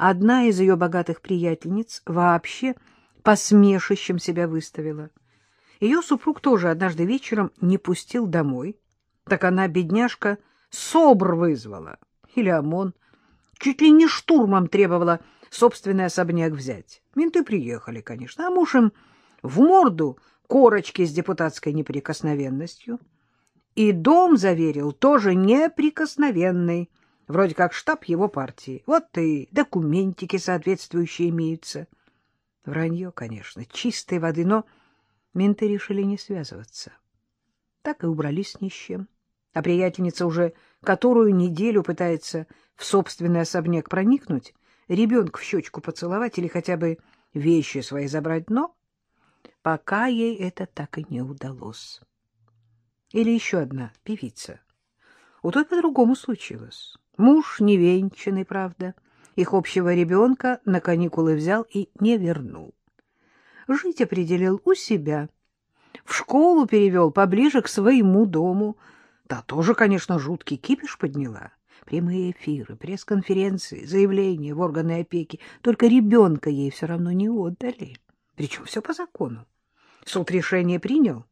одна из ее богатых приятельниц вообще посмешищем себя выставила. Ее супруг тоже однажды вечером не пустил домой, так она, бедняжка, СОБР вызвала, или ОМОН, чуть ли не штурмом требовала собственный особняк взять. Менты приехали, конечно, а муж им в морду корочки с депутатской неприкосновенностью. И дом заверил тоже неприкосновенный, вроде как штаб его партии. Вот и документики соответствующие имеются. Вранье, конечно, чистой воды, но менты решили не связываться. Так и убрались ни с чем. А приятельница уже которую неделю пытается в собственный особняк проникнуть, ребенка в щечку поцеловать или хотя бы вещи свои забрать, но пока ей это так и не удалось. Или еще одна певица. У той по-другому случилось. Муж невенчанный, правда, их общего ребенка на каникулы взял и не вернул. Жить определил у себя. В школу перевел поближе к своему дому. Та тоже, конечно, жуткий кипиш подняла. Прямые эфиры, пресс-конференции, заявления в органы опеки. Только ребенка ей все равно не отдали. Причем все по закону. Суд решение принял.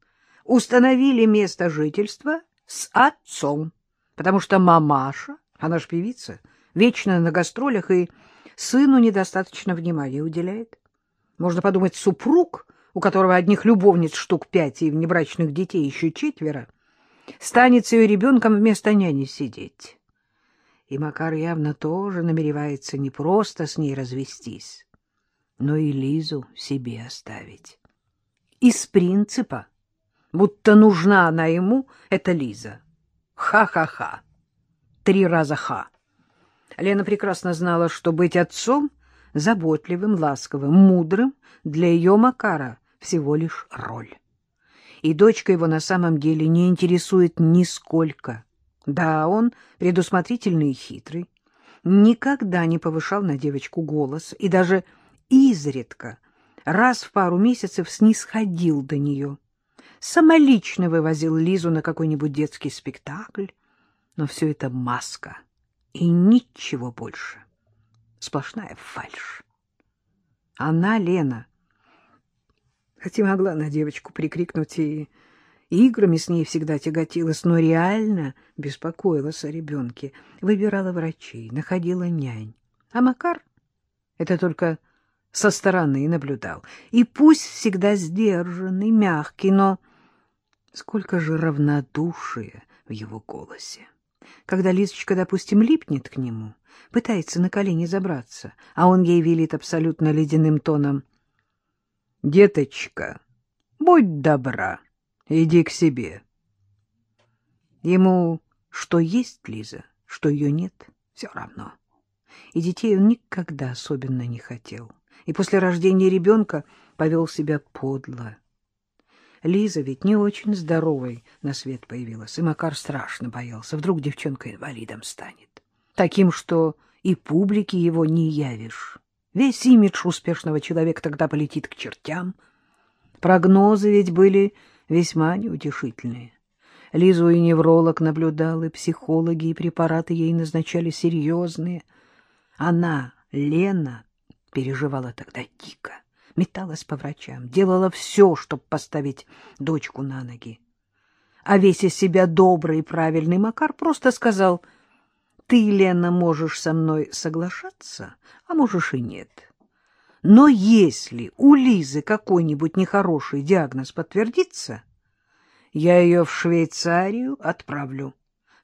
Установили место жительства с отцом, потому что мамаша, она ж певица, вечно на гастролях и сыну недостаточно внимания уделяет. Можно подумать, супруг, у которого одних любовниц штук пять и внебрачных детей еще четверо, станет с ее ребенком вместо няни сидеть. И Макар явно тоже намеревается не просто с ней развестись, но и Лизу себе оставить. Из принципа, будто нужна она ему, это Лиза. Ха-ха-ха. Три раза ха. Лена прекрасно знала, что быть отцом, заботливым, ласковым, мудрым, для ее Макара всего лишь роль. И дочка его на самом деле не интересует нисколько. Да, он предусмотрительный и хитрый, никогда не повышал на девочку голос и даже изредка, раз в пару месяцев снисходил до нее. Самолично вывозил Лизу на какой-нибудь детский спектакль, но все это маска и ничего больше. Сплошная фальшь. Она, Лена, хотя могла на девочку прикрикнуть и играми с ней всегда тяготилась, но реально беспокоилась о ребенке, выбирала врачей, находила нянь. А Макар — это только со стороны наблюдал. И пусть всегда сдержанный, мягкий, но сколько же равнодушия в его голосе. Когда Лизочка, допустим, липнет к нему, пытается на колени забраться, а он ей велит абсолютно ледяным тоном. — Деточка, будь добра, иди к себе. Ему что есть Лиза, что ее нет, все равно. И детей он никогда особенно не хотел и после рождения ребенка повел себя подло. Лиза ведь не очень здоровой на свет появилась, и Макар страшно боялся. Вдруг девчонка инвалидом станет. Таким, что и публике его не явишь. Весь имидж успешного человека тогда полетит к чертям. Прогнозы ведь были весьма неутешительные. Лизу и невролог наблюдал, и психологи, и препараты ей назначали серьезные. Она, Лена, переживала тогда дико, металась по врачам, делала все, чтобы поставить дочку на ноги. А весь из себя добрый и правильный Макар просто сказал, «Ты, Лена, можешь со мной соглашаться, а можешь и нет. Но если у Лизы какой-нибудь нехороший диагноз подтвердится, я ее в Швейцарию отправлю,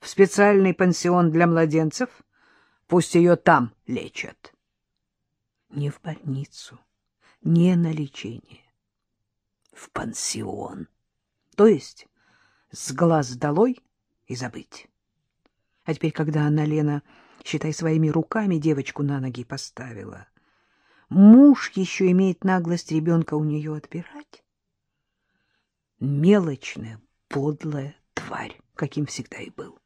в специальный пансион для младенцев, пусть ее там лечат» не в больницу, не на лечение, в пансион. То есть с глаз долой и забыть. А теперь, когда она, Лена, считай, своими руками девочку на ноги поставила, муж еще имеет наглость ребенка у нее отбирать? Мелочная, подлая тварь, каким всегда и был.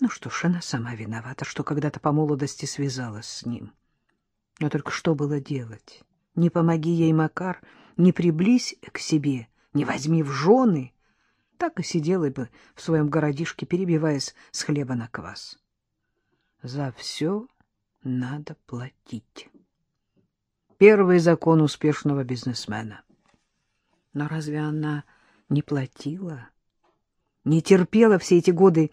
Ну что ж, она сама виновата, что когда-то по молодости связалась с ним. Но только что было делать? Не помоги ей, Макар, не приблизь к себе, не возьми в жены. Так и сидела бы в своем городишке, перебиваясь с хлеба на квас. За все надо платить. Первый закон успешного бизнесмена. Но разве она не платила? Не терпела все эти годы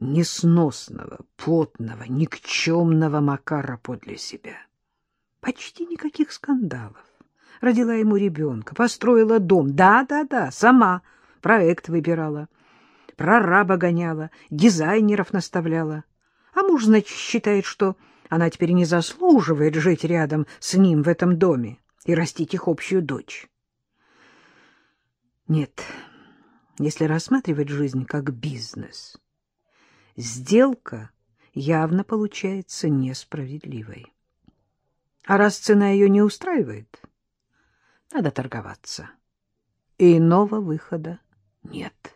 несносного, потного, никчемного Макара подле себя? Почти никаких скандалов. Родила ему ребенка, построила дом. Да-да-да, сама проект выбирала, прораба гоняла, дизайнеров наставляла. А муж, значит, считает, что она теперь не заслуживает жить рядом с ним в этом доме и растить их общую дочь. Нет, если рассматривать жизнь как бизнес, сделка явно получается несправедливой. А раз цена ее не устраивает, надо торговаться. И иного выхода нет.